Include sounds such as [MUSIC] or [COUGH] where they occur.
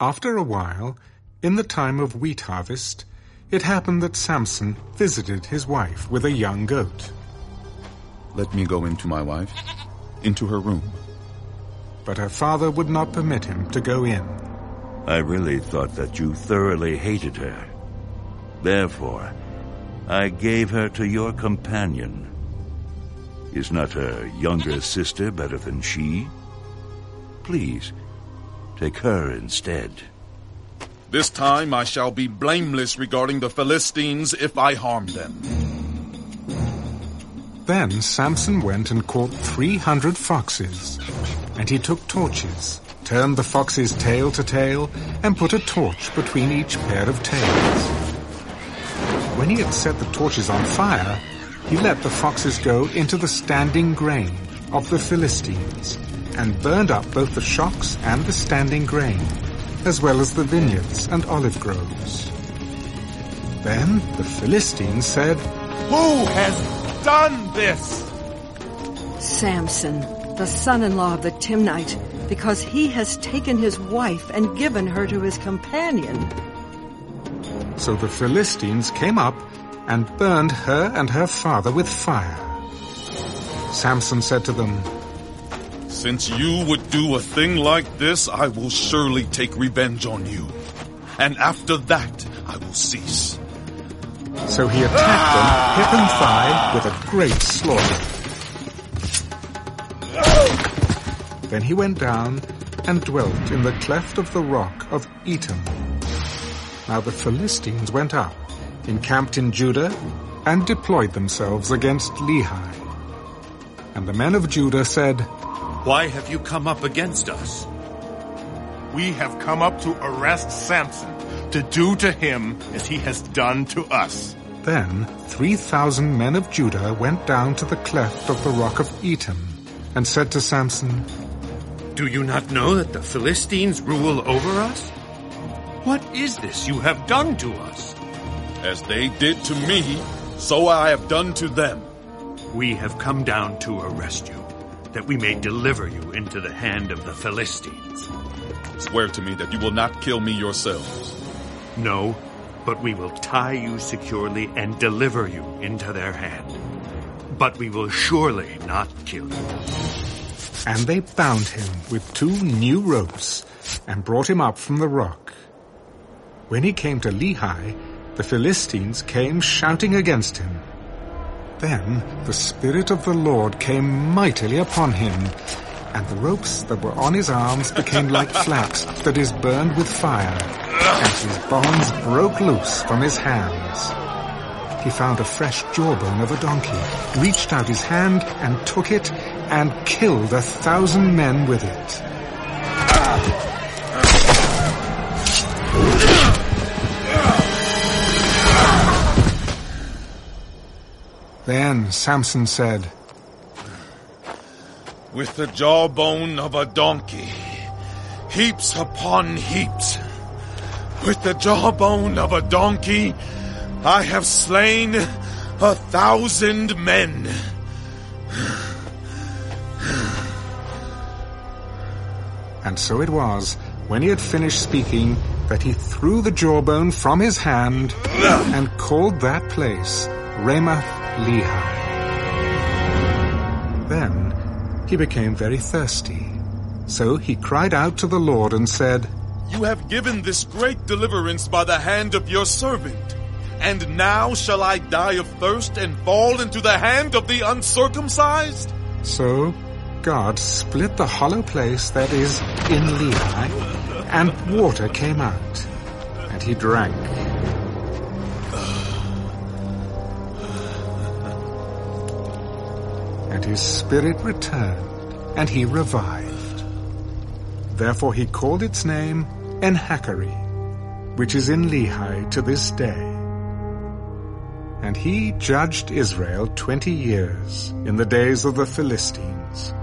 After a while, in the time of wheat harvest, it happened that Samson visited his wife with a young goat. Let me go into my wife, into her room. But her father would not permit him to go in. I really thought that you thoroughly hated her. Therefore, I gave her to your companion. Is not her younger sister better than she? Please, take her instead. This time I shall be blameless regarding the Philistines if I harm them. Then Samson went and caught three hundred foxes, and he took torches, turned the foxes tail to tail, and put a torch between each pair of tails. When he had set the torches on fire, he let the foxes go into the standing grain of the Philistines, and burned up both the shocks and the standing grain, as well as the vineyards and olive groves. Then the Philistines said, Who has done this? Samson, the son-in-law of the Timnite, because he has taken his wife and given her to his companion. So the Philistines came up and burned her and her father with fire. Samson said to them, Since you would do a thing like this, I will surely take revenge on you. And after that, I will cease. So he attacked them hip and thigh with a great slaughter. Then he went down and dwelt in the cleft of the rock of Etam. Now the Philistines went up, encamped in Judah, and deployed themselves against Lehi. And the men of Judah said, Why have you come up against us? We have come up to arrest Samson, to do to him as he has done to us. Then three thousand men of Judah went down to the cleft of the rock of Etam, and said to Samson, Do you not know that the Philistines rule over us? What is this you have done to us? As they did to me, so I have done to them. We have come down to arrest you, that we may deliver you into the hand of the Philistines. Swear to me that you will not kill me yourselves. No, but we will tie you securely and deliver you into their hand. But we will surely not kill you. And they bound him with two new ropes, and brought him up from the rock. When he came to Lehi, the Philistines came shouting against him. Then the Spirit of the Lord came mightily upon him, and the ropes that were on his arms became like [LAUGHS] flax that is burned with fire, and his bonds broke loose from his hands. He found a fresh jawbone of a donkey, reached out his hand and took it, and killed a thousand men with it. Then Samson said, With the jawbone of a donkey, heaps upon heaps. With the jawbone of a donkey, I have slain a thousand men. And so it was, when he had finished speaking, that he threw the jawbone from his hand and called that place Ramath Lehi. Then he became very thirsty. So he cried out to the Lord and said, You have given this great deliverance by the hand of your servant. And now shall I die of thirst and fall into the hand of the uncircumcised? So God split the hollow place that is in Lehi, and water came out, and he drank. And his spirit returned, and he revived. Therefore he called its name En Hakkore, which is in Lehi to this day. And he judged Israel twenty years in the days of the Philistines.